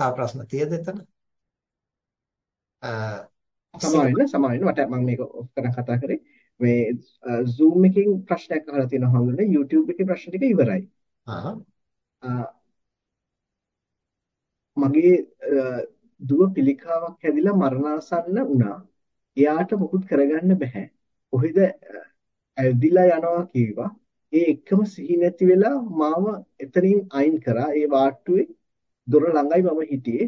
තව ප්‍රශ්න තියෙද එතන? සමාවෙන්න සමාවෙන්න මට මම මේක ඔෆ් කරන් කතා කරේ මේ Zoom එකකින් ප්‍රශ්නයක් අහලා තියෙනවා හඳුනන්නේ YouTube එකේ ප්‍රශ්න ටික ඉවරයි. මගේ දුව පිළිකාවක් හැදිලා මරණාසන්න වුණා. එයාට මුකුත් කරගන්න බෑ. කොහෙද ඇල්දිලා යනවා කීවා. ඒ එකම සිහි නැති වෙලා මාව එතනින් අයින් කරා. ඒ වාට්ටුවේ දොර ළඟයි මම හිටියේ.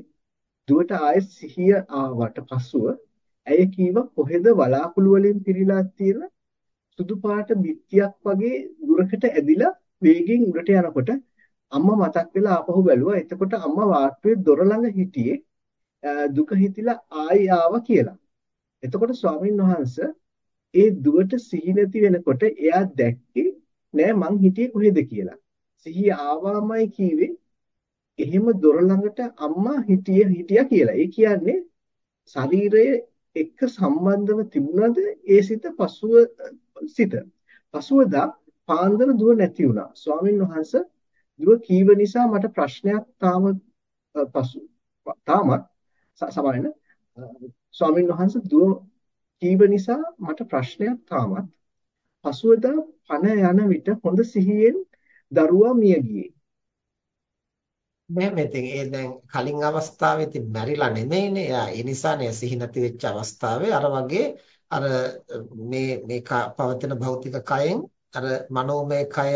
දුවට ආයෙත් සිහිය ආවට පසුව ඇය කීව කොහෙද වලාකුළු වලින් පිරීලා තියෙන සුදු පාට බිත්තියක් වගේ දුරකට ඇදිලා වේගෙන් උඩට යනකොට අම්මා මතක් වෙලා ආපහු බැලුවා. එතකොට අම්මා වාට්ටුවේ දොර ළඟ හිටියේ දුක හිතිලා ආයි ආවා කියලා. එතකොට ස්වාමීන් වහන්සේ ඒ දුවට සිහි නැති වෙනකොට එයා දැක්කේ නෑ මං හිටියේ කොහෙද කියලා. සිහිය ආවාමයි කීවේ එහෙම දොර ළඟට අම්මා හිටිය හිටියා කියලා. ඒ කියන්නේ ශරීරය එක්ක සම්බන්ධව තිබුණද ඒ සිත පසුව සිත. පසුවදා පාන්දර දුව නැති වුණා. ස්වාමීන් වහන්සේ දුව කීව නිසා මට ප්‍රශ්නයක් තාම පසු තාමත් සමාවෙන්න ස්වාමීන් වහන්සේ දුව කීව නිසා මට ප්‍රශ්නයක් තාමත් පසුවදා පණ යන විට හොඳ සිහියෙන් දරුවා මිය ගියේ. මෙහෙම ඉතින් ඒ දැන් කලින් අවස්ථාවේ ඉතින් මැරිලා නෙමෙයිනේ. එයා ඒ නිසානේ සිහි නැති වෙච්ච අවස්ථාවේ අර වගේ අර මේ මේ පවතින භෞතික කයෙන් අර මනෝමය කය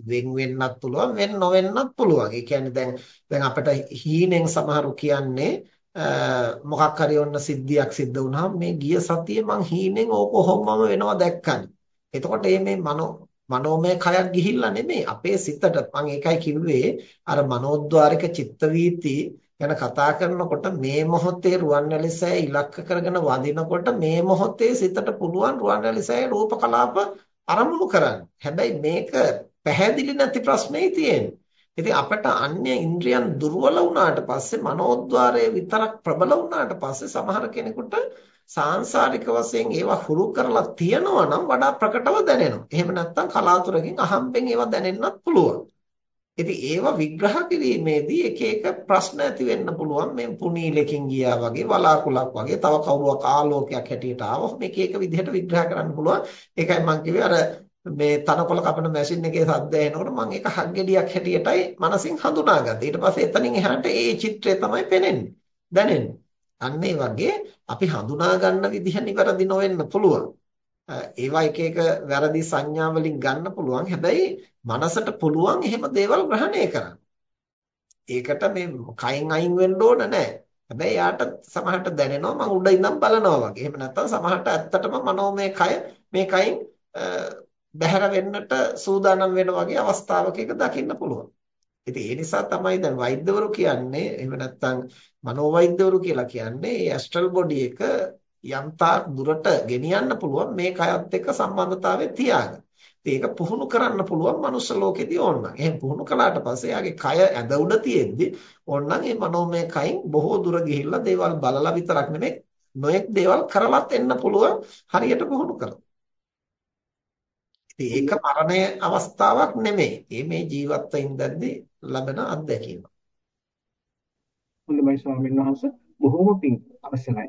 වෙන් වෙන්නත් පුළුවන් වෙන් නොවෙන්නත් පුළුවන්. ඒ කියන්නේ දැන් දැන් අපිට හීනෙන් සමහරු කියන්නේ මොකක් හරි ඔන්න සිද්ධියක් සිද්ධ වුණාම මේ ගිය සතියේ මං හීනෙන් ඕක කොහොමම වෙනවා දැක්කනේ. එතකොට මේ මනෝ මනෝමය කයක් ගිහිල්ලා නෙමෙයි අපේ සිතට මම ඒකයි කිව්වේ අර මනෝද්වාරික චිත්ත වීති ගැන කතා කරනකොට මේ මොහොතේ රුවන්වැලි සෑය ඉලක්ක කරගෙන වදිනකොට මේ මොහොතේ සිතට පුළුවන් රුවන්වැලි සෑය රූප කලාප අරමුණු කරන්න. හැබැයි මේක පැහැදිලි නැති ප්‍රශ්නේ තියෙන්නේ. ඉතින් අපිට අන්‍ය ඉන්ද්‍රියන් දුර්වල වුණාට පස්සේ මනෝද්වාරය විතරක් ප්‍රබල වුණාට පස්සේ සමහර කෙනෙකුට සාංශාරික වශයෙන් ඒවා හුරු කරලා තියනවා නම් වඩා ප්‍රකටව දැනෙනවා. එහෙම නැත්නම් කලාතුරකින් අහම්බෙන් ඒවා දැනෙන්නත් පුළුවන්. ඉතින් ඒවා විග්‍රහ කිරීමේදී එක එක ප්‍රශ්න ඇති වෙන්න පුළුවන්. මේ පුනීලකින් ගියා වගේ වලාකුලක් වගේ තව කවුරුවක් ආලෝකයක් හැටියට ආවොත් මේක එක විදිහට විග්‍රහ කරන්න පුළුවන්. ඒකයි මම කිව්වේ අර මේ තනකොළ කපන මැෂින් එකේ සද්ද ඇහෙනකොට මම ඒක හග්ගෙඩියක් හැටියටයි මනසින් හඳුනාගත්තේ. ඊට පස්සේ එතනින් එහාට ඒ චිත්‍රය තමයි පේන්නේ. දැනෙන්නේ. අන්න ඒ වගේ අපි හඳුනා ගන්න විදිහ නිවැරදි නොවෙන්න පුළුවන්. ඒවා එක එක වැරදි සංඥා වලින් ගන්න පුළුවන්. හැබැයි මනසට පුළුවන් එහෙම දේවල් ග්‍රහණය කරන්න. ඒකට මේ කයින් අයින් වෙන්න ඕන නැහැ. හැබැයි යාට සමහරට දැනෙනවා මම උඩ ඉඳන් බලනවා වගේ. එහෙම නැත්නම් සමහරට ඇත්තටම මනෝමය කය මේ කයින් බැහැර වෙන්නට සූදානම් වෙන වගේ අවස්ථාවක එක දකින්න පුළුවන්. ඉතින් ඒ නිසා තමයි දැන් වෛද්‍යවරු කියන්නේ එහෙම නැත්නම් මනෝවෛද්‍යවරු කියලා කියන්නේ මේ ඇස්ට්‍රල් බොඩි එක යම්තා දුරට ගෙනියන්න පුළුවන් මේ කයත් එක්ක සම්බන්ධතාවය තියාගන්න. ඒක පුහුණු කරන්න පුළුවන් මනුස්ස ලෝකෙදී ඕනනම්. එහෙන් පුහුණු කළාට පස්සේ යාගේ කය ඇද උඩ තියෙද්දි ඕනනම් මේ මනෝමය කයින් බොහෝ දුර ගිහිල්ලා දේවල් බලලා විතරක් නෙමෙයි නොඑක් දේවල් කරලත් එන්න පුළුවන් හරියට පුහුණු කරලා. ඒක මරණය අවස්ථාවක් නෙමෙයි. මේ මේ ජීවත්ව ඉඳද්දී ලබන අත්දැකීම. හොඳයි ස්වාමීන් වහන්සේ බොහෝම පිං අවසරයි.